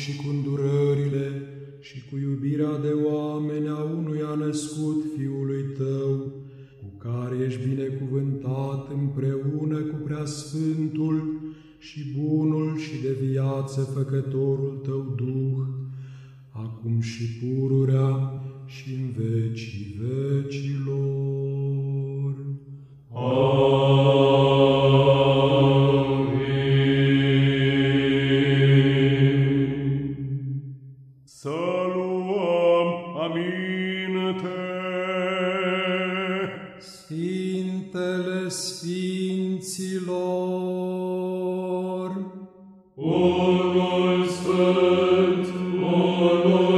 și cu îndurările și cu iubirea de oameni a unuia născut Fiului Tău, cu care ești binecuvântat împreună cu Preasfântul și bunul și de viață făcătorul Tău Duh, acum și pururea și în vecii vecilor. Să luăm aminte. Sfintele Sfinților, unul Sfânt, unul